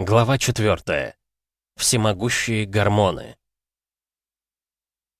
Глава 4. Всемогущие гормоны.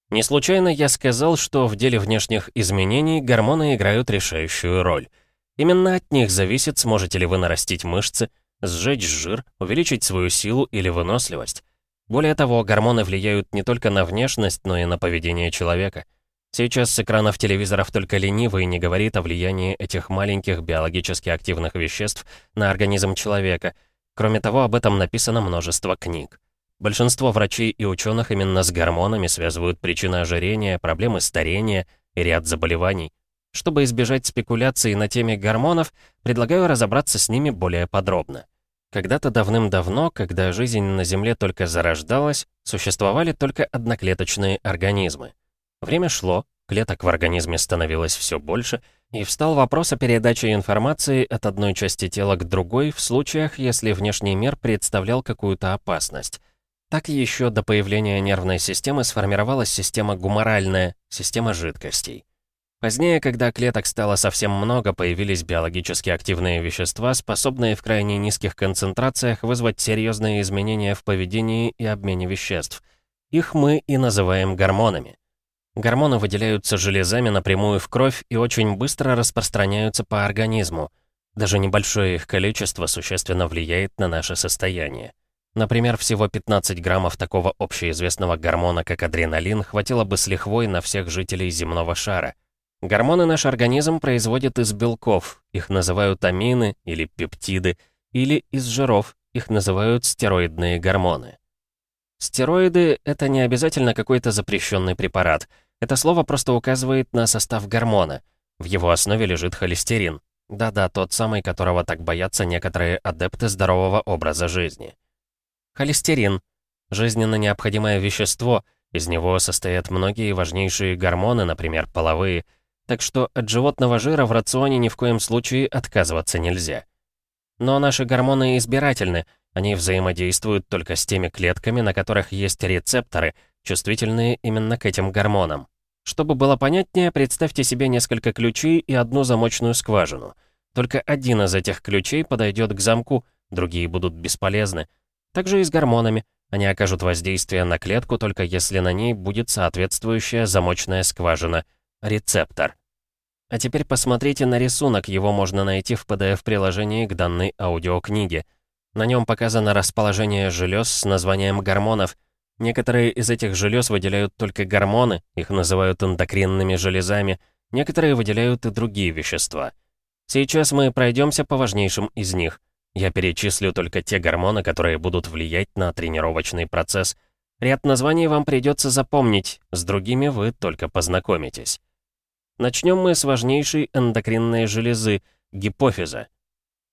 Не случайно я сказал, что в деле внешних изменений гормоны играют решающую роль. Именно от них зависит, сможете ли вы нарастить мышцы, сжечь жир, увеличить свою силу или выносливость. Более того, гормоны влияют не только на внешность, но и на поведение человека. Сейчас с экранов телевизоров только ленивый не говорит о влиянии этих маленьких биологически активных веществ на организм человека – Кроме того, об этом написано множество книг. Большинство врачей и ученых именно с гормонами связывают причины ожирения, проблемы старения и ряд заболеваний. Чтобы избежать спекуляций на теме гормонов, предлагаю разобраться с ними более подробно. Когда-то давным-давно, когда жизнь на Земле только зарождалась, существовали только одноклеточные организмы. Время шло, клеток в организме становилось все больше — и встал вопрос о передаче информации от одной части тела к другой в случаях, если внешний мир представлял какую-то опасность. Так еще до появления нервной системы сформировалась система гуморальная, система жидкостей. Позднее, когда клеток стало совсем много, появились биологически активные вещества, способные в крайне низких концентрациях вызвать серьезные изменения в поведении и обмене веществ. Их мы и называем гормонами. Гормоны выделяются железами напрямую в кровь и очень быстро распространяются по организму. Даже небольшое их количество существенно влияет на наше состояние. Например, всего 15 граммов такого общеизвестного гормона, как адреналин, хватило бы с лихвой на всех жителей земного шара. Гормоны наш организм производит из белков, их называют амины или пептиды, или из жиров, их называют стероидные гормоны. Стероиды — это не обязательно какой-то запрещенный препарат — это слово просто указывает на состав гормона. В его основе лежит холестерин. Да-да, тот самый, которого так боятся некоторые адепты здорового образа жизни. Холестерин – жизненно необходимое вещество, из него состоят многие важнейшие гормоны, например, половые, так что от животного жира в рационе ни в коем случае отказываться нельзя. Но наши гормоны избирательны, они взаимодействуют только с теми клетками, на которых есть рецепторы – чувствительные именно к этим гормонам. Чтобы было понятнее, представьте себе несколько ключей и одну замочную скважину. Только один из этих ключей подойдет к замку, другие будут бесполезны. Также и с гормонами. Они окажут воздействие на клетку, только если на ней будет соответствующая замочная скважина — рецептор. А теперь посмотрите на рисунок, его можно найти в PDF-приложении к данной аудиокниге. На нем показано расположение желез с названием гормонов — Некоторые из этих желез выделяют только гормоны, их называют эндокринными железами, некоторые выделяют и другие вещества. Сейчас мы пройдемся по важнейшим из них. Я перечислю только те гормоны, которые будут влиять на тренировочный процесс. Ряд названий вам придется запомнить, с другими вы только познакомитесь. Начнем мы с важнейшей эндокринной железы – гипофиза.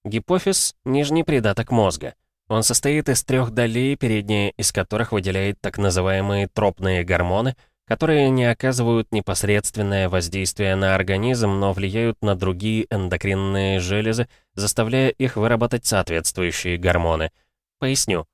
Гипофиз – нижний придаток мозга. Он состоит из трех долей, передняя из которых выделяет так называемые тропные гормоны, которые не оказывают непосредственное воздействие на организм, но влияют на другие эндокринные железы, заставляя их выработать соответствующие гормоны. Поясню.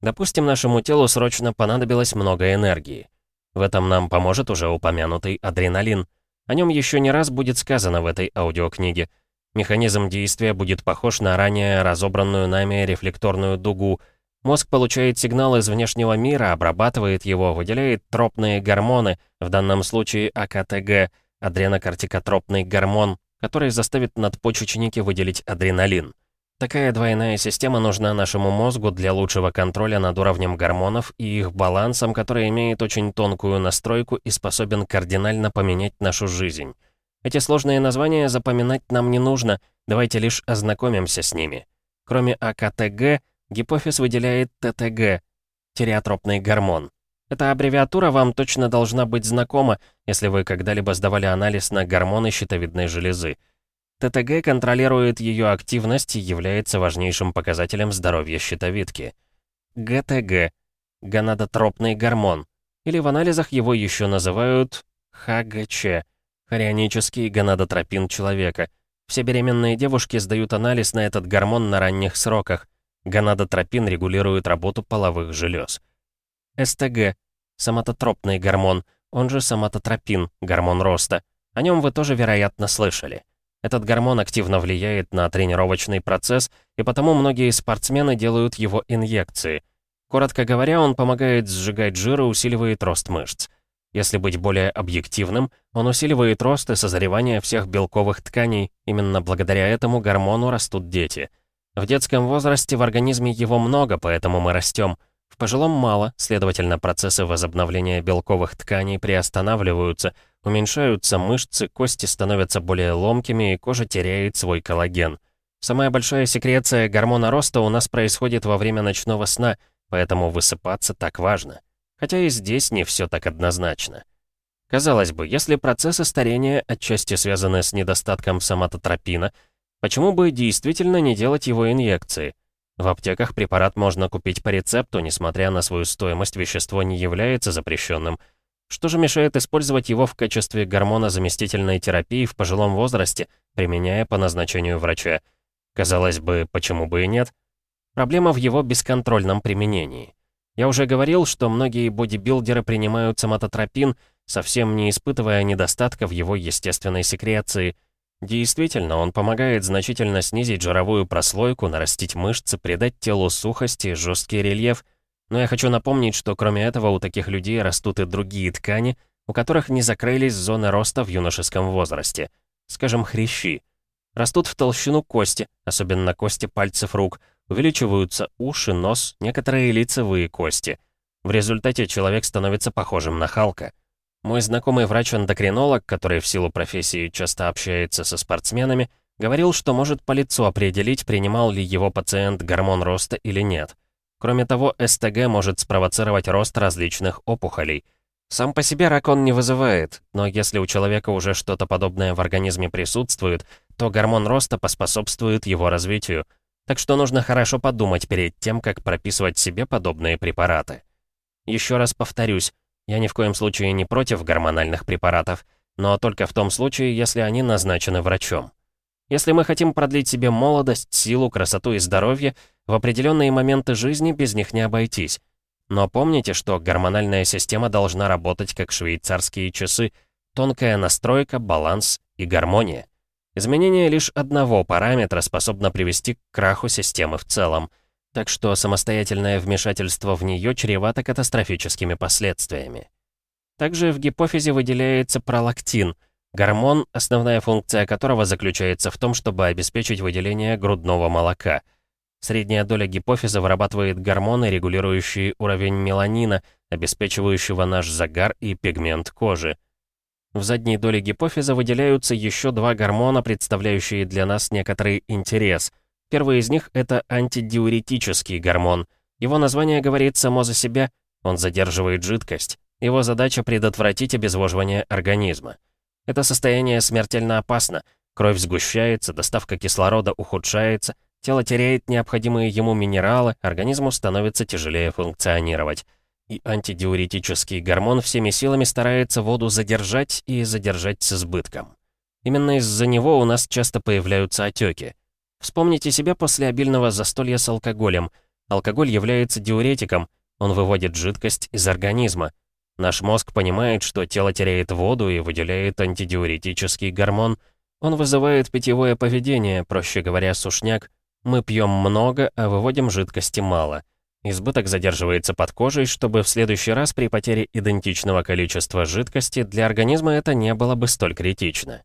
Допустим, нашему телу срочно понадобилось много энергии. В этом нам поможет уже упомянутый адреналин. О нем еще не раз будет сказано в этой аудиокниге. Механизм действия будет похож на ранее разобранную нами рефлекторную дугу. Мозг получает сигнал из внешнего мира, обрабатывает его, выделяет тропные гормоны, в данном случае АКТГ, адренокортикотропный гормон, который заставит надпочечники выделить адреналин. Такая двойная система нужна нашему мозгу для лучшего контроля над уровнем гормонов и их балансом, который имеет очень тонкую настройку и способен кардинально поменять нашу жизнь. Эти сложные названия запоминать нам не нужно, давайте лишь ознакомимся с ними. Кроме АКТГ, гипофиз выделяет ТТГ, тиреотропный гормон. Эта аббревиатура вам точно должна быть знакома, если вы когда-либо сдавали анализ на гормоны щитовидной железы. ТТГ контролирует ее активность и является важнейшим показателем здоровья щитовидки. ГТГ – гонадотропный гормон, или в анализах его еще называют ХГЧ – Хорионический гонадотропин человека. Все беременные девушки сдают анализ на этот гормон на ранних сроках. Гонадотропин регулирует работу половых желез. СТГ – соматотропный гормон, он же соматотропин, гормон роста. О нем вы тоже, вероятно, слышали. Этот гормон активно влияет на тренировочный процесс, и потому многие спортсмены делают его инъекции. Коротко говоря, он помогает сжигать жир и усиливает рост мышц. Если быть более объективным, он усиливает рост и созревание всех белковых тканей, именно благодаря этому гормону растут дети. В детском возрасте в организме его много, поэтому мы растем. В пожилом мало, следовательно, процессы возобновления белковых тканей приостанавливаются, уменьшаются мышцы, кости становятся более ломкими и кожа теряет свой коллаген. Самая большая секреция гормона роста у нас происходит во время ночного сна, поэтому высыпаться так важно. Хотя и здесь не все так однозначно. Казалось бы, если процессы старения отчасти связаны с недостатком соматотропина, почему бы действительно не делать его инъекции? В аптеках препарат можно купить по рецепту, несмотря на свою стоимость, вещество не является запрещенным. Что же мешает использовать его в качестве гормона заместительной терапии в пожилом возрасте, применяя по назначению врача? Казалось бы, почему бы и нет? Проблема в его бесконтрольном применении. Я уже говорил, что многие бодибилдеры принимают соматотропин, совсем не испытывая недостатка в его естественной секреции. Действительно, он помогает значительно снизить жировую прослойку, нарастить мышцы, придать телу сухость и жесткий рельеф. Но я хочу напомнить, что кроме этого у таких людей растут и другие ткани, у которых не закрылись зоны роста в юношеском возрасте. Скажем, хрящи. Растут в толщину кости, особенно кости пальцев рук, Увеличиваются уши, нос, некоторые лицевые кости. В результате человек становится похожим на Халка. Мой знакомый врач-эндокринолог, который в силу профессии часто общается со спортсменами, говорил, что может по лицу определить, принимал ли его пациент гормон роста или нет. Кроме того, СТГ может спровоцировать рост различных опухолей. Сам по себе рак он не вызывает, но если у человека уже что-то подобное в организме присутствует, то гормон роста поспособствует его развитию – так что нужно хорошо подумать перед тем, как прописывать себе подобные препараты. Еще раз повторюсь, я ни в коем случае не против гормональных препаратов, но только в том случае, если они назначены врачом. Если мы хотим продлить себе молодость, силу, красоту и здоровье, в определенные моменты жизни без них не обойтись. Но помните, что гормональная система должна работать как швейцарские часы, тонкая настройка, баланс и гармония. Изменение лишь одного параметра способно привести к краху системы в целом, так что самостоятельное вмешательство в нее чревато катастрофическими последствиями. Также в гипофизе выделяется пролактин, гормон, основная функция которого заключается в том, чтобы обеспечить выделение грудного молока. Средняя доля гипофиза вырабатывает гормоны, регулирующие уровень меланина, обеспечивающего наш загар и пигмент кожи. В задней доле гипофиза выделяются еще два гормона, представляющие для нас некоторый интерес. Первый из них — это антидиуретический гормон. Его название говорит само за себя, он задерживает жидкость. Его задача — предотвратить обезвоживание организма. Это состояние смертельно опасно. Кровь сгущается, доставка кислорода ухудшается, тело теряет необходимые ему минералы, организму становится тяжелее функционировать и антидиуретический гормон всеми силами старается воду задержать и задержать с избытком. Именно из-за него у нас часто появляются отеки. Вспомните себя после обильного застолья с алкоголем. Алкоголь является диуретиком, он выводит жидкость из организма. Наш мозг понимает, что тело теряет воду и выделяет антидиуретический гормон. Он вызывает питьевое поведение, проще говоря, сушняк. Мы пьем много, а выводим жидкости мало. Избыток задерживается под кожей, чтобы в следующий раз при потере идентичного количества жидкости для организма это не было бы столь критично.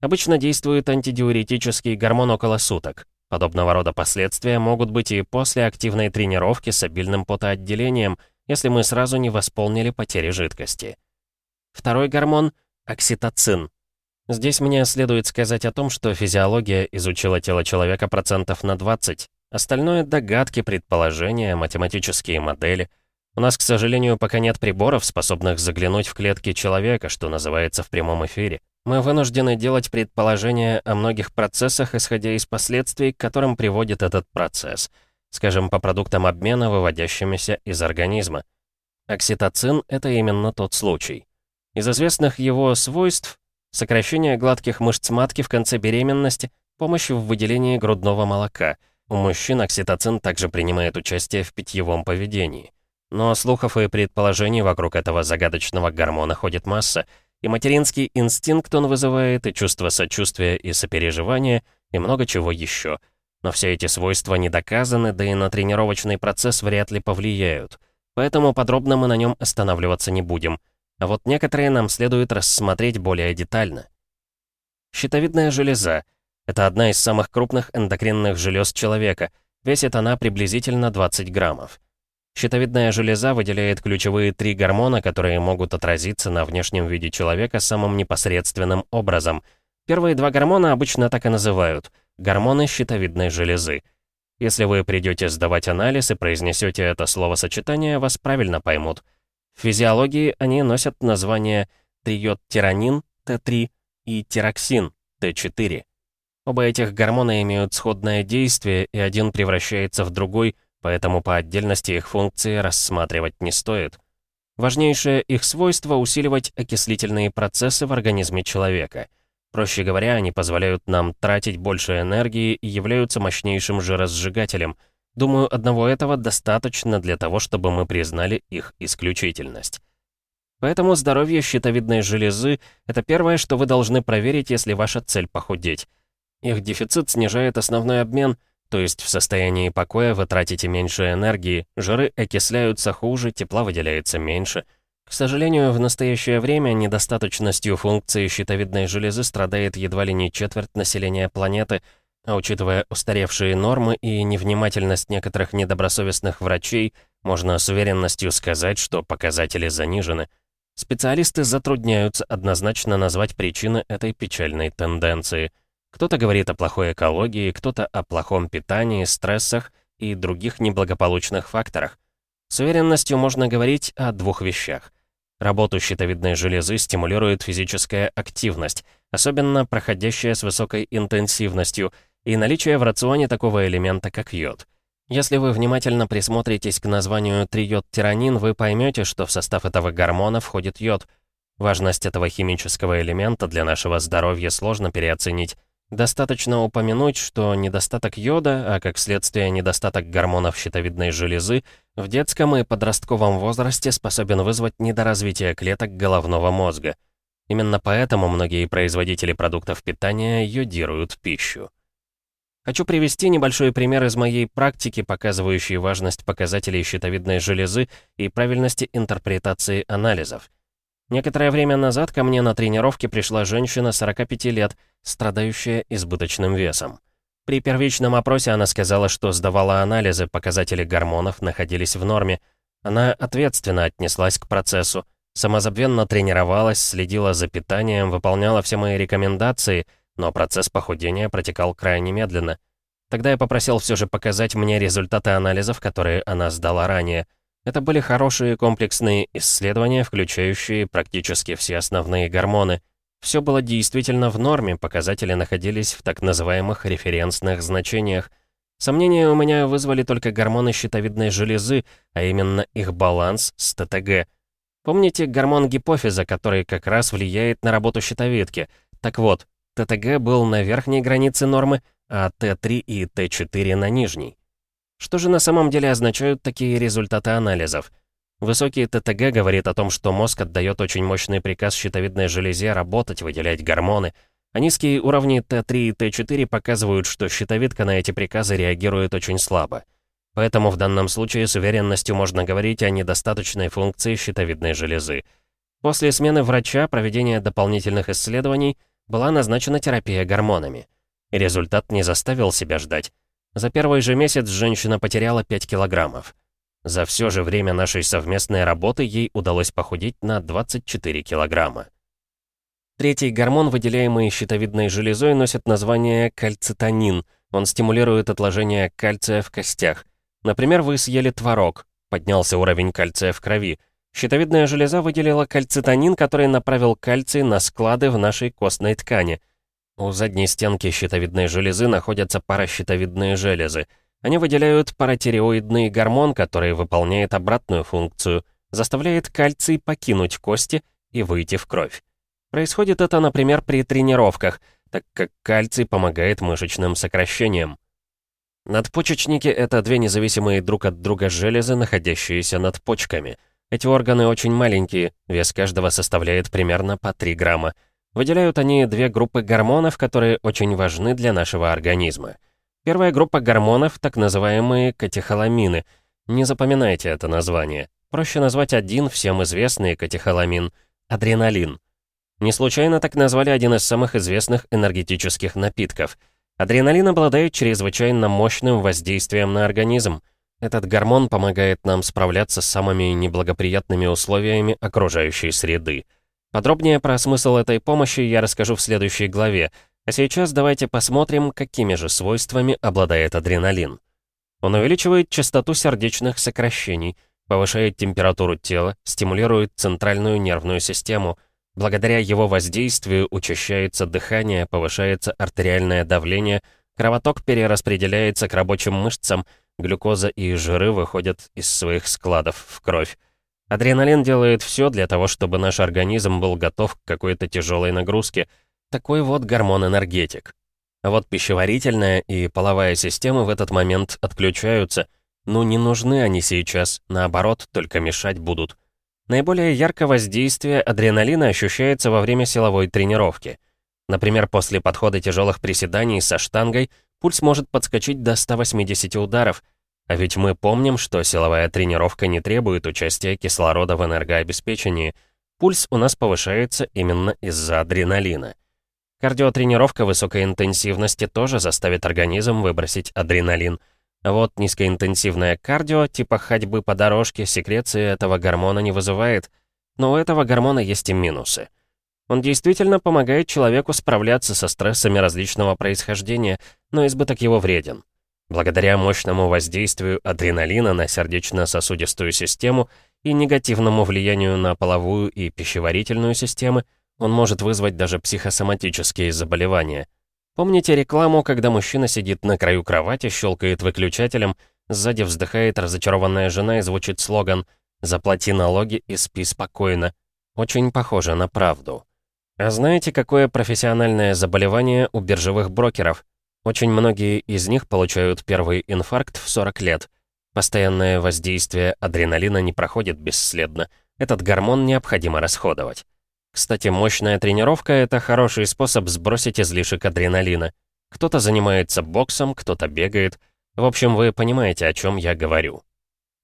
Обычно действует антидиуретический гормон около суток. Подобного рода последствия могут быть и после активной тренировки с обильным потоотделением, если мы сразу не восполнили потери жидкости. Второй гормон — окситоцин. Здесь мне следует сказать о том, что физиология изучила тело человека процентов на 20, Остальное — догадки, предположения, математические модели. У нас, к сожалению, пока нет приборов, способных заглянуть в клетки человека, что называется в прямом эфире. Мы вынуждены делать предположения о многих процессах, исходя из последствий, к которым приводит этот процесс. Скажем, по продуктам обмена, выводящимися из организма. Окситоцин — это именно тот случай. Из известных его свойств — сокращение гладких мышц матки в конце беременности, помощь в выделении грудного молока — у мужчин окситоцин также принимает участие в питьевом поведении. Но слухов и предположений вокруг этого загадочного гормона ходит масса, И материнский инстинкт он вызывает, и чувство сочувствия и сопереживания, и много чего еще. Но все эти свойства не доказаны, да и на тренировочный процесс вряд ли повлияют. Поэтому подробно мы на нем останавливаться не будем. А вот некоторые нам следует рассмотреть более детально. Щитовидная железа — это одна из самых крупных эндокринных желез человека. Весит она приблизительно 20 граммов. Щитовидная железа выделяет ключевые три гормона, которые могут отразиться на внешнем виде человека самым непосредственным образом. Первые два гормона обычно так и называют – гормоны щитовидной железы. Если вы придете сдавать анализ и произнесете это словосочетание, вас правильно поймут. В физиологии они носят название триодтиранин Т3 и тироксин Т4. Оба этих гормона имеют сходное действие, и один превращается в другой – поэтому по отдельности их функции рассматривать не стоит. Важнейшее их свойство — усиливать окислительные процессы в организме человека. Проще говоря, они позволяют нам тратить больше энергии и являются мощнейшим жиросжигателем. Думаю, одного этого достаточно для того, чтобы мы признали их исключительность. Поэтому здоровье щитовидной железы — это первое, что вы должны проверить, если ваша цель похудеть. Их дефицит снижает основной обмен — то есть в состоянии покоя вы тратите меньше энергии, жиры окисляются хуже, тепла выделяется меньше. К сожалению, в настоящее время недостаточностью функции щитовидной железы страдает едва ли не четверть населения планеты, а учитывая устаревшие нормы и невнимательность некоторых недобросовестных врачей, можно с уверенностью сказать, что показатели занижены. Специалисты затрудняются однозначно назвать причины этой печальной тенденции – кто-то говорит о плохой экологии, кто-то о плохом питании, стрессах и других неблагополучных факторах. С уверенностью можно говорить о двух вещах. Работу щитовидной железы стимулирует физическая активность, особенно проходящая с высокой интенсивностью, и наличие в рационе такого элемента, как йод. Если вы внимательно присмотритесь к названию триод-тиранин, вы поймете, что в состав этого гормона входит йод. Важность этого химического элемента для нашего здоровья сложно переоценить. Достаточно упомянуть, что недостаток йода, а как следствие недостаток гормонов щитовидной железы, в детском и подростковом возрасте способен вызвать недоразвитие клеток головного мозга. Именно поэтому многие производители продуктов питания йодируют пищу. Хочу привести небольшой пример из моей практики, показывающий важность показателей щитовидной железы и правильности интерпретации анализов. Некоторое время назад ко мне на тренировке пришла женщина 45 лет, страдающая избыточным весом. При первичном опросе она сказала, что сдавала анализы, показатели гормонов находились в норме. Она ответственно отнеслась к процессу, самозабвенно тренировалась, следила за питанием, выполняла все мои рекомендации, но процесс похудения протекал крайне медленно. Тогда я попросил все же показать мне результаты анализов, которые она сдала ранее — это были хорошие комплексные исследования, включающие практически все основные гормоны. Все было действительно в норме, показатели находились в так называемых референсных значениях. Сомнения у меня вызвали только гормоны щитовидной железы, а именно их баланс с ТТГ. Помните гормон гипофиза, который как раз влияет на работу щитовидки? Так вот, ТТГ был на верхней границе нормы, а Т3 и Т4 на нижней. Что же на самом деле означают такие результаты анализов? Высокий ТТГ говорит о том, что мозг отдает очень мощный приказ щитовидной железе работать, выделять гормоны, а низкие уровни Т3 и Т4 показывают, что щитовидка на эти приказы реагирует очень слабо. Поэтому в данном случае с уверенностью можно говорить о недостаточной функции щитовидной железы. После смены врача, проведения дополнительных исследований, была назначена терапия гормонами. И результат не заставил себя ждать. За первый же месяц женщина потеряла 5 килограммов. За все же время нашей совместной работы ей удалось похудеть на 24 килограмма. Третий гормон, выделяемый щитовидной железой, носит название кальцитонин. Он стимулирует отложение кальция в костях. Например, вы съели творог, поднялся уровень кальция в крови. Щитовидная железа выделила кальцитонин, который направил кальций на склады в нашей костной ткани – у задней стенки щитовидной железы находятся паращитовидные железы. Они выделяют паратиреоидный гормон, который выполняет обратную функцию, заставляет кальций покинуть кости и выйти в кровь. Происходит это, например, при тренировках, так как кальций помогает мышечным сокращениям. Надпочечники — это две независимые друг от друга железы, находящиеся над почками. Эти органы очень маленькие, вес каждого составляет примерно по 3 грамма. Выделяют они две группы гормонов, которые очень важны для нашего организма. Первая группа гормонов — так называемые катехоламины. Не запоминайте это название. Проще назвать один всем известный катехоламин — адреналин. Не случайно так назвали один из самых известных энергетических напитков. Адреналин обладает чрезвычайно мощным воздействием на организм. Этот гормон помогает нам справляться с самыми неблагоприятными условиями окружающей среды. Подробнее про смысл этой помощи я расскажу в следующей главе, а сейчас давайте посмотрим, какими же свойствами обладает адреналин. Он увеличивает частоту сердечных сокращений, повышает температуру тела, стимулирует центральную нервную систему. Благодаря его воздействию учащается дыхание, повышается артериальное давление, кровоток перераспределяется к рабочим мышцам, глюкоза и жиры выходят из своих складов в кровь. Адреналин делает все для того, чтобы наш организм был готов к какой-то тяжелой нагрузке. Такой вот гормон-энергетик. А вот пищеварительная и половая системы в этот момент отключаются. Ну, не нужны они сейчас, наоборот, только мешать будут. Наиболее ярко воздействие адреналина ощущается во время силовой тренировки. Например, после подхода тяжелых приседаний со штангой пульс может подскочить до 180 ударов, а ведь мы помним, что силовая тренировка не требует участия кислорода в энергообеспечении. Пульс у нас повышается именно из-за адреналина. Кардиотренировка высокой интенсивности тоже заставит организм выбросить адреналин. А вот низкоинтенсивное кардио, типа ходьбы по дорожке, секреции этого гормона не вызывает. Но у этого гормона есть и минусы. Он действительно помогает человеку справляться со стрессами различного происхождения, но избыток его вреден. Благодаря мощному воздействию адреналина на сердечно-сосудистую систему и негативному влиянию на половую и пищеварительную системы, он может вызвать даже психосоматические заболевания. Помните рекламу, когда мужчина сидит на краю кровати, щелкает выключателем, сзади вздыхает разочарованная жена и звучит слоган «Заплати налоги и спи спокойно». Очень похоже на правду. А знаете, какое профессиональное заболевание у биржевых брокеров? Очень многие из них получают первый инфаркт в 40 лет. Постоянное воздействие адреналина не проходит бесследно. Этот гормон необходимо расходовать. Кстати, мощная тренировка — это хороший способ сбросить излишек адреналина. Кто-то занимается боксом, кто-то бегает. В общем, вы понимаете, о чем я говорю.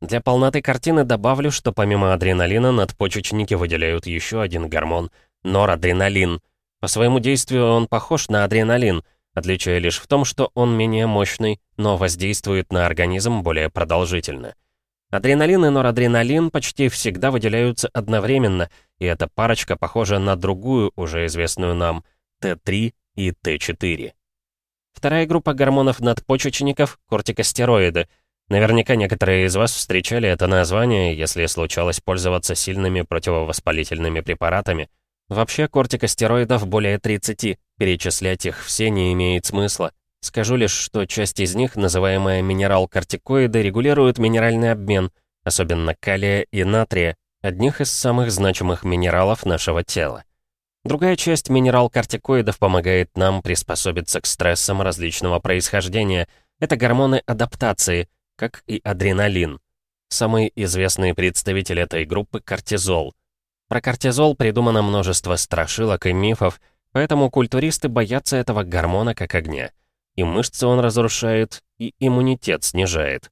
Для полноты картины добавлю, что помимо адреналина надпочечники выделяют еще один гормон — норадреналин. По своему действию он похож на адреналин — Отличие лишь в том, что он менее мощный, но воздействует на организм более продолжительно. Адреналин и норадреналин почти всегда выделяются одновременно, и эта парочка похожа на другую, уже известную нам, Т3 и Т4. Вторая группа гормонов надпочечников — кортикостероиды. Наверняка некоторые из вас встречали это название, если случалось пользоваться сильными противовоспалительными препаратами. Вообще, кортикостероидов более 30, Перечислять их все не имеет смысла. Скажу лишь, что часть из них, называемая минерал-кортикоиды, регулирует минеральный обмен, особенно калия и натрия, одних из самых значимых минералов нашего тела. Другая часть минерал-кортикоидов помогает нам приспособиться к стрессам различного происхождения. Это гормоны адаптации, как и адреналин. Самый известный представитель этой группы — кортизол. Про кортизол придумано множество страшилок и мифов, Поэтому культуристы боятся этого гормона как огня. И мышцы он разрушает, и иммунитет снижает.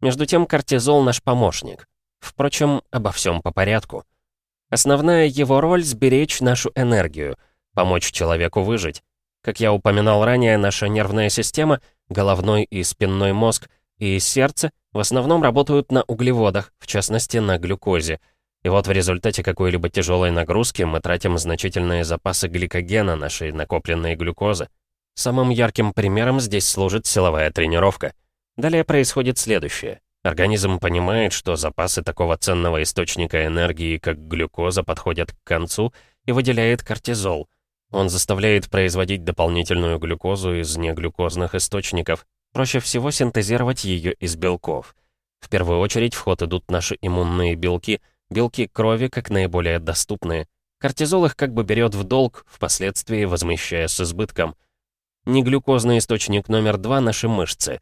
Между тем кортизол наш помощник. Впрочем, обо всем по порядку. Основная его роль — сберечь нашу энергию, помочь человеку выжить. Как я упоминал ранее, наша нервная система, головной и спинной мозг и сердце в основном работают на углеводах, в частности на глюкозе — и вот в результате какой-либо тяжелой нагрузки мы тратим значительные запасы гликогена, нашей накопленной глюкозы. Самым ярким примером здесь служит силовая тренировка. Далее происходит следующее. Организм понимает, что запасы такого ценного источника энергии, как глюкоза, подходят к концу и выделяет кортизол. Он заставляет производить дополнительную глюкозу из неглюкозных источников. Проще всего синтезировать ее из белков. В первую очередь в ход идут наши иммунные белки — Белки крови как наиболее доступные. Кортизол их как бы берет в долг, впоследствии возмещая с избытком. Неглюкозный источник номер два — наши мышцы.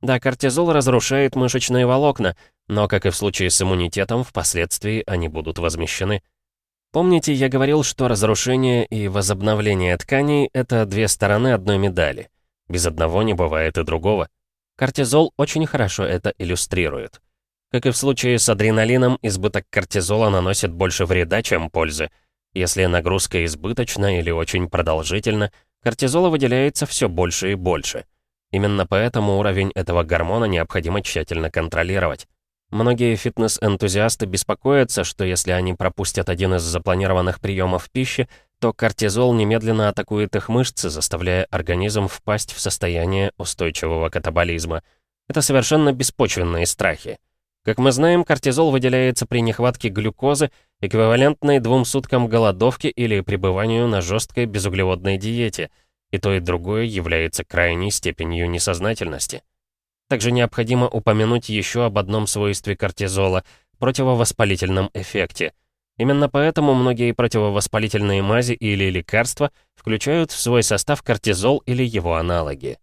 Да, кортизол разрушает мышечные волокна, но, как и в случае с иммунитетом, впоследствии они будут возмещены. Помните, я говорил, что разрушение и возобновление тканей — это две стороны одной медали. Без одного не бывает и другого. Кортизол очень хорошо это иллюстрирует. Как и в случае с адреналином, избыток кортизола наносит больше вреда, чем пользы. Если нагрузка избыточна или очень продолжительна, кортизола выделяется все больше и больше — Именно поэтому уровень этого гормона необходимо тщательно контролировать. Многие фитнес-энтузиасты беспокоятся, что если они пропустят один из запланированных приемов пищи, то кортизол немедленно атакует их мышцы, заставляя организм впасть в состояние устойчивого катаболизма. Это совершенно беспочвенные страхи. Как мы знаем, кортизол выделяется при нехватке глюкозы, эквивалентной двум суткам голодовки или пребыванию на жесткой безуглеводной диете – и то и другое является крайней степенью несознательности. Также необходимо упомянуть еще об одном свойстве кортизола – противовоспалительном эффекте. Именно поэтому многие противовоспалительные мази или лекарства включают в свой состав кортизол или его аналоги.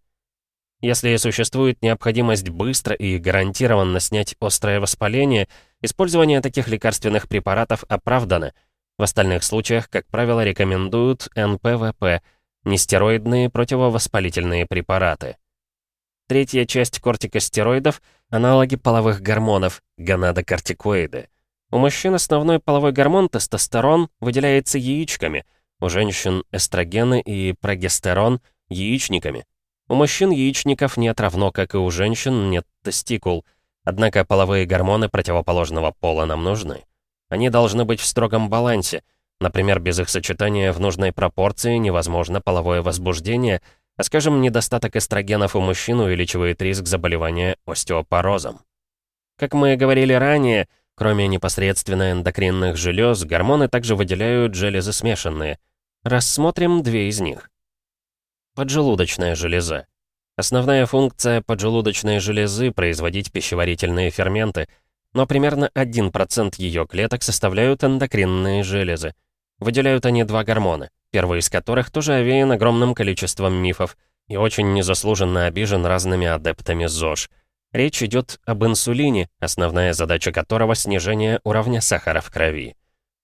Если существует необходимость быстро и гарантированно снять острое воспаление, использование таких лекарственных препаратов оправдано. В остальных случаях, как правило, рекомендуют НПВП – нестероидные противовоспалительные препараты. Третья часть кортикостероидов — аналоги половых гормонов, гонадокортикоиды. У мужчин основной половой гормон тестостерон выделяется яичками, у женщин эстрогены и прогестерон — яичниками. У мужчин яичников нет равно, как и у женщин нет тестикул. Однако половые гормоны противоположного пола нам нужны. Они должны быть в строгом балансе — Например, без их сочетания в нужной пропорции невозможно половое возбуждение, а, скажем, недостаток эстрогенов у мужчин увеличивает риск заболевания остеопорозом. Как мы говорили ранее, кроме непосредственно эндокринных желез, гормоны также выделяют железы смешанные. Рассмотрим две из них. Поджелудочная железа. Основная функция поджелудочной железы – производить пищеварительные ферменты, но примерно 1% ее клеток составляют эндокринные железы. Выделяют они два гормона, первый из которых тоже овеян огромным количеством мифов и очень незаслуженно обижен разными адептами ЗОЖ. Речь идет об инсулине, основная задача которого — снижение уровня сахара в крови.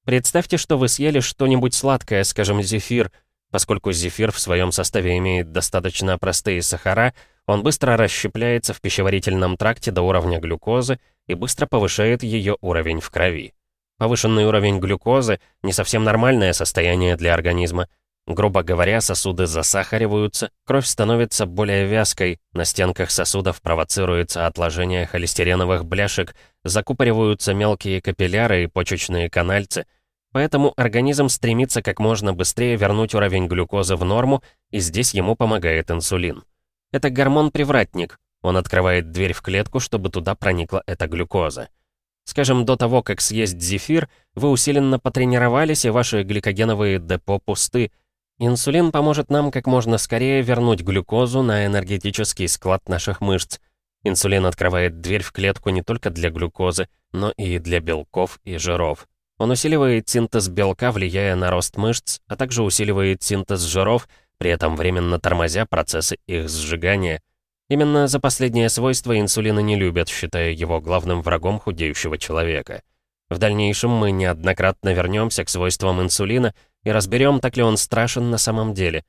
Представьте, что вы съели что-нибудь сладкое, скажем, зефир. Поскольку зефир в своем составе имеет достаточно простые сахара, он быстро расщепляется в пищеварительном тракте до уровня глюкозы и быстро повышает ее уровень в крови. Повышенный уровень глюкозы — не совсем нормальное состояние для организма. Грубо говоря, сосуды засахариваются, кровь становится более вязкой, на стенках сосудов провоцируется отложение холестериновых бляшек, закупориваются мелкие капилляры и почечные канальцы. Поэтому организм стремится как можно быстрее вернуть уровень глюкозы в норму, и здесь ему помогает инсулин. Это гормон-привратник. Он открывает дверь в клетку, чтобы туда проникла эта глюкоза. Скажем, до того, как съесть зефир, вы усиленно потренировались, и ваши гликогеновые депо пусты. Инсулин поможет нам как можно скорее вернуть глюкозу на энергетический склад наших мышц. Инсулин открывает дверь в клетку не только для глюкозы, но и для белков и жиров. Он усиливает синтез белка, влияя на рост мышц, а также усиливает синтез жиров, при этом временно тормозя процессы их сжигания. Именно за последнее свойство инсулина не любят, считая его главным врагом худеющего человека. В дальнейшем мы неоднократно вернемся к свойствам инсулина и разберем, так ли он страшен на самом деле.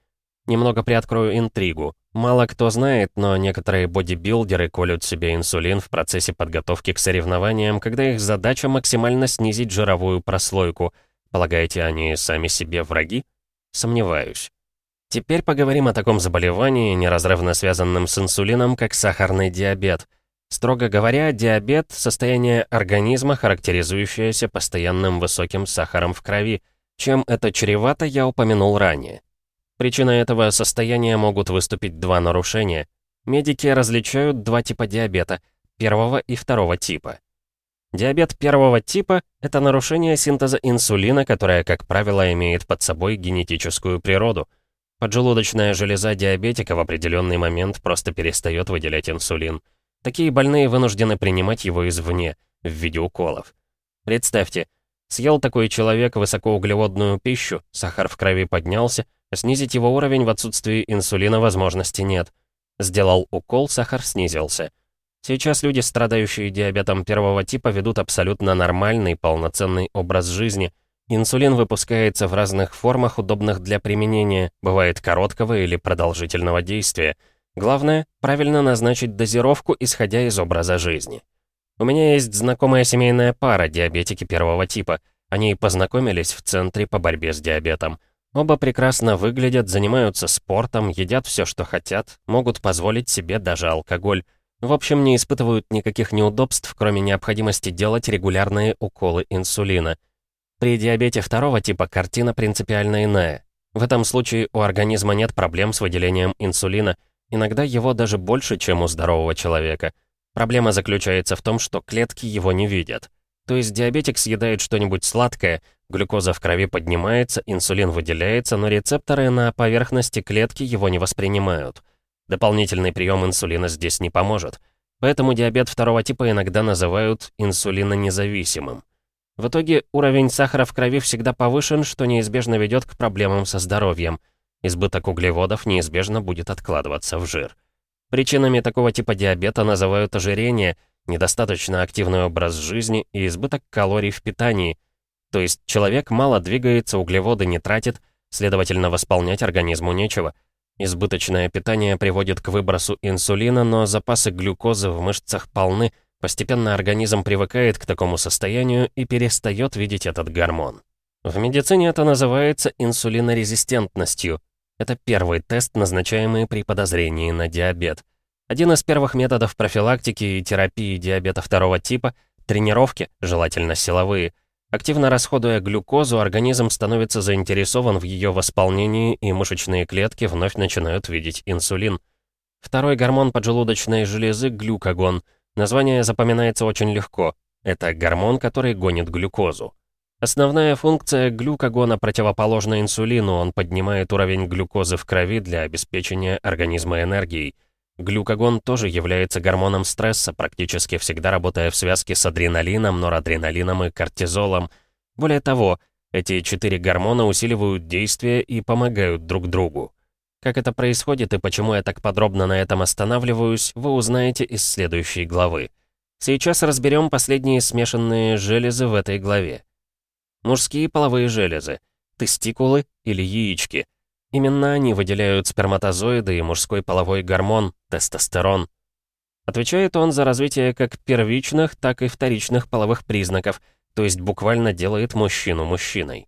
Немного приоткрою интригу. Мало кто знает, но некоторые бодибилдеры колют себе инсулин в процессе подготовки к соревнованиям, когда их задача максимально снизить жировую прослойку. Полагаете, они сами себе враги? Сомневаюсь. Теперь поговорим о таком заболевании, неразрывно связанном с инсулином, как сахарный диабет. Строго говоря, диабет — состояние организма, характеризующееся постоянным высоким сахаром в крови. Чем это чревато, я упомянул ранее. Причиной этого состояния могут выступить два нарушения. Медики различают два типа диабета — первого и второго типа. Диабет первого типа — это нарушение синтеза инсулина, которое, как правило, имеет под собой генетическую природу — Поджелудочная железа диабетика в определенный момент просто перестает выделять инсулин. Такие больные вынуждены принимать его извне, в виде уколов. Представьте, съел такой человек высокоуглеводную пищу, сахар в крови поднялся, снизить его уровень в отсутствии инсулина возможности нет. Сделал укол, сахар снизился. Сейчас люди, страдающие диабетом первого типа, ведут абсолютно нормальный, полноценный образ жизни. Инсулин выпускается в разных формах, удобных для применения, бывает короткого или продолжительного действия. Главное, правильно назначить дозировку, исходя из образа жизни. У меня есть знакомая семейная пара, диабетики первого типа. Они познакомились в центре по борьбе с диабетом. Оба прекрасно выглядят, занимаются спортом, едят все, что хотят, могут позволить себе даже алкоголь. В общем, не испытывают никаких неудобств, кроме необходимости делать регулярные уколы инсулина. При диабете второго типа картина принципиально иная. В этом случае у организма нет проблем с выделением инсулина, иногда его даже больше, чем у здорового человека. Проблема заключается в том, что клетки его не видят. То есть диабетик съедает что-нибудь сладкое, глюкоза в крови поднимается, инсулин выделяется, но рецепторы на поверхности клетки его не воспринимают. Дополнительный прием инсулина здесь не поможет. Поэтому диабет второго типа иногда называют инсулинонезависимым. В итоге уровень сахара в крови всегда повышен, что неизбежно ведет к проблемам со здоровьем. Избыток углеводов неизбежно будет откладываться в жир. Причинами такого типа диабета называют ожирение – недостаточно активный образ жизни и избыток калорий в питании. То есть человек мало двигается, углеводы не тратит, следовательно, восполнять организму нечего. Избыточное питание приводит к выбросу инсулина, но запасы глюкозы в мышцах полны, постепенно организм привыкает к такому состоянию и перестает видеть этот гормон. В медицине это называется инсулинорезистентностью. Это первый тест, назначаемый при подозрении на диабет. Один из первых методов профилактики и терапии диабета второго типа – тренировки, желательно силовые. Активно расходуя глюкозу, организм становится заинтересован в ее восполнении, и мышечные клетки вновь начинают видеть инсулин. Второй гормон поджелудочной железы – глюкагон. Название запоминается очень легко. Это гормон, который гонит глюкозу. Основная функция глюкагона противоположна инсулину, он поднимает уровень глюкозы в крови для обеспечения организма энергией. Глюкагон тоже является гормоном стресса, практически всегда работая в связке с адреналином, норадреналином и кортизолом. Более того, эти четыре гормона усиливают действие и помогают друг другу. Как это происходит и почему я так подробно на этом останавливаюсь, вы узнаете из следующей главы. Сейчас разберем последние смешанные железы в этой главе. Мужские половые железы, тестикулы или яички – Именно они выделяют сперматозоиды и мужской половой гормон – тестостерон. Отвечает он за развитие как первичных, так и вторичных половых признаков, то есть буквально делает мужчину мужчиной.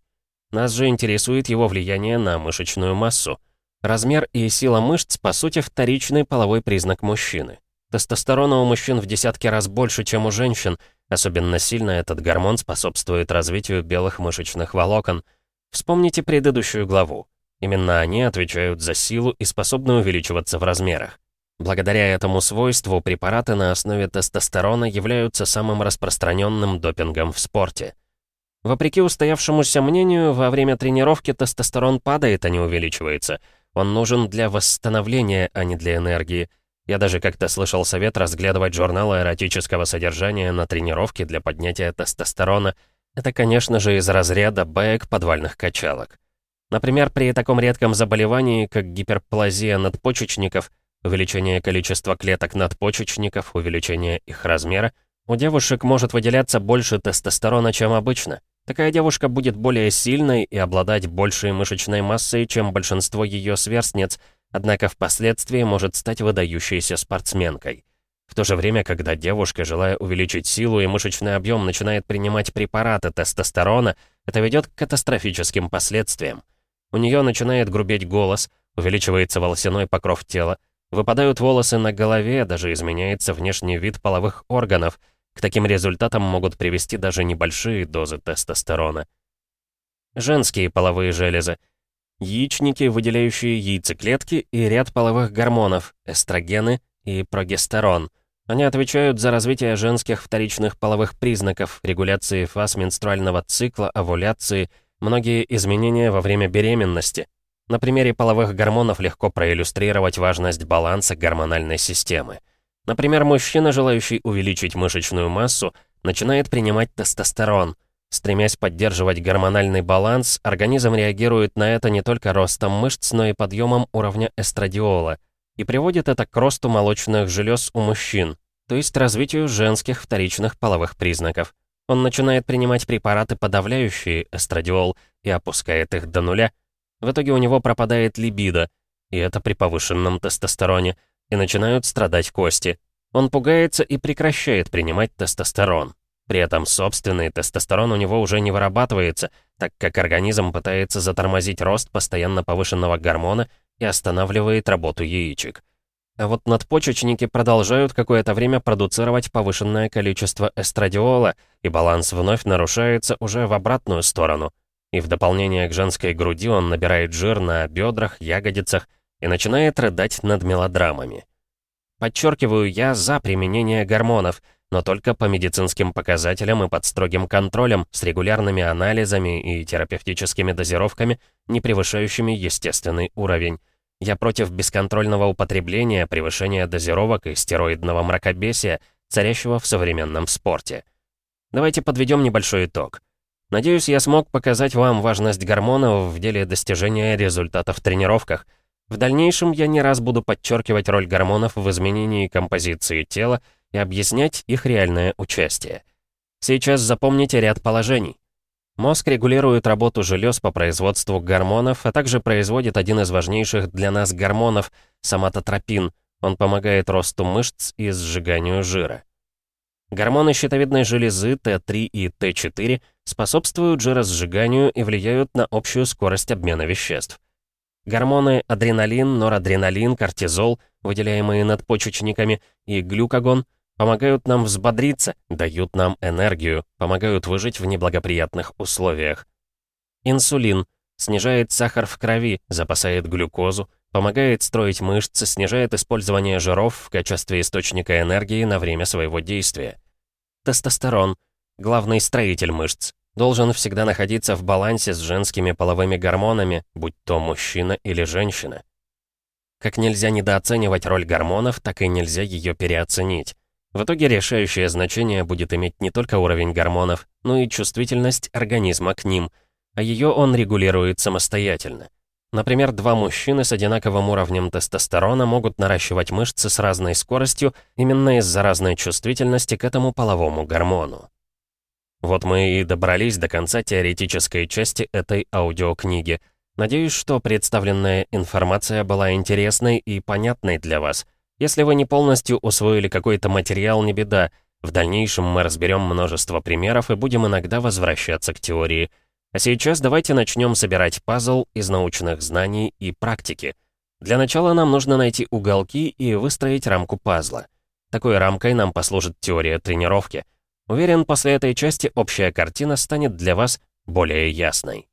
Нас же интересует его влияние на мышечную массу. Размер и сила мышц, по сути, вторичный половой признак мужчины. Тестостерона у мужчин в десятки раз больше, чем у женщин. Особенно сильно этот гормон способствует развитию белых мышечных волокон. Вспомните предыдущую главу. Именно они отвечают за силу и способны увеличиваться в размерах. Благодаря этому свойству препараты на основе тестостерона являются самым распространенным допингом в спорте. Вопреки устоявшемуся мнению, во время тренировки тестостерон падает, а не увеличивается. Он нужен для восстановления, а не для энергии. Я даже как-то слышал совет разглядывать журналы эротического содержания на тренировке для поднятия тестостерона. Это, конечно же, из разряда баек подвальных качалок. Например, при таком редком заболевании, как гиперплазия надпочечников, увеличение количества клеток надпочечников, увеличение их размера, у девушек может выделяться больше тестостерона, чем обычно. Такая девушка будет более сильной и обладать большей мышечной массой, чем большинство ее сверстниц, однако впоследствии может стать выдающейся спортсменкой. В то же время, когда девушка, желая увеличить силу и мышечный объем, начинает принимать препараты тестостерона, это ведет к катастрофическим последствиям. У нее начинает грубеть голос, увеличивается волосяной покров тела, выпадают волосы на голове, даже изменяется внешний вид половых органов. К таким результатам могут привести даже небольшие дозы тестостерона. Женские половые железы. Яичники, выделяющие яйцеклетки и ряд половых гормонов, эстрогены и прогестерон. Они отвечают за развитие женских вторичных половых признаков, регуляции фаз менструального цикла, овуляции – многие изменения во время беременности. На примере половых гормонов легко проиллюстрировать важность баланса гормональной системы. Например, мужчина, желающий увеличить мышечную массу, начинает принимать тестостерон. Стремясь поддерживать гормональный баланс, организм реагирует на это не только ростом мышц, но и подъемом уровня эстрадиола. и приводит это к росту молочных желез у мужчин, то есть развитию женских вторичных половых признаков. Он начинает принимать препараты, подавляющие эстрадиол, и опускает их до нуля. В итоге у него пропадает либидо, и это при повышенном тестостероне, и начинают страдать кости. Он пугается и прекращает принимать тестостерон. При этом собственный тестостерон у него уже не вырабатывается, так как организм пытается затормозить рост постоянно повышенного гормона и останавливает работу яичек. А вот надпочечники продолжают какое-то время продуцировать повышенное количество эстрадиола, и баланс вновь нарушается уже в обратную сторону. И в дополнение к женской груди он набирает жир на бедрах, ягодицах и начинает рыдать над мелодрамами. Подчеркиваю, я за применение гормонов, но только по медицинским показателям и под строгим контролем, с регулярными анализами и терапевтическими дозировками, не превышающими естественный уровень. Я против бесконтрольного употребления, превышения дозировок и стероидного мракобесия, царящего в современном спорте. Давайте подведем небольшой итог. Надеюсь, я смог показать вам важность гормонов в деле достижения результатов в тренировках. В дальнейшем я не раз буду подчеркивать роль гормонов в изменении композиции тела и объяснять их реальное участие. Сейчас запомните ряд положений. Мозг регулирует работу желез по производству гормонов, а также производит один из важнейших для нас гормонов – соматотропин. Он помогает росту мышц и сжиганию жира. Гормоны щитовидной железы Т3 и Т4 способствуют жиросжиганию и влияют на общую скорость обмена веществ. Гормоны адреналин, норадреналин, кортизол, выделяемые надпочечниками, и глюкагон – Помогают нам взбодриться, дают нам энергию, помогают выжить в неблагоприятных условиях. Инсулин снижает сахар в крови, запасает глюкозу, помогает строить мышцы, снижает использование жиров в качестве источника энергии на время своего действия. Тестостерон, главный строитель мышц, должен всегда находиться в балансе с женскими половыми гормонами, будь то мужчина или женщина. Как нельзя недооценивать роль гормонов, так и нельзя ее переоценить. В итоге решающее значение будет иметь не только уровень гормонов, но и чувствительность организма к ним, а ее он регулирует самостоятельно. Например, два мужчины с одинаковым уровнем тестостерона могут наращивать мышцы с разной скоростью именно из-за разной чувствительности к этому половому гормону. Вот мы и добрались до конца теоретической части этой аудиокниги. Надеюсь, что представленная информация была интересной и понятной для вас. Если вы не полностью усвоили какой-то материал, не беда. В дальнейшем мы разберем множество примеров и будем иногда возвращаться к теории. А сейчас давайте начнем собирать пазл из научных знаний и практики. Для начала нам нужно найти уголки и выстроить рамку пазла. Такой рамкой нам послужит теория тренировки. Уверен, после этой части общая картина станет для вас более ясной.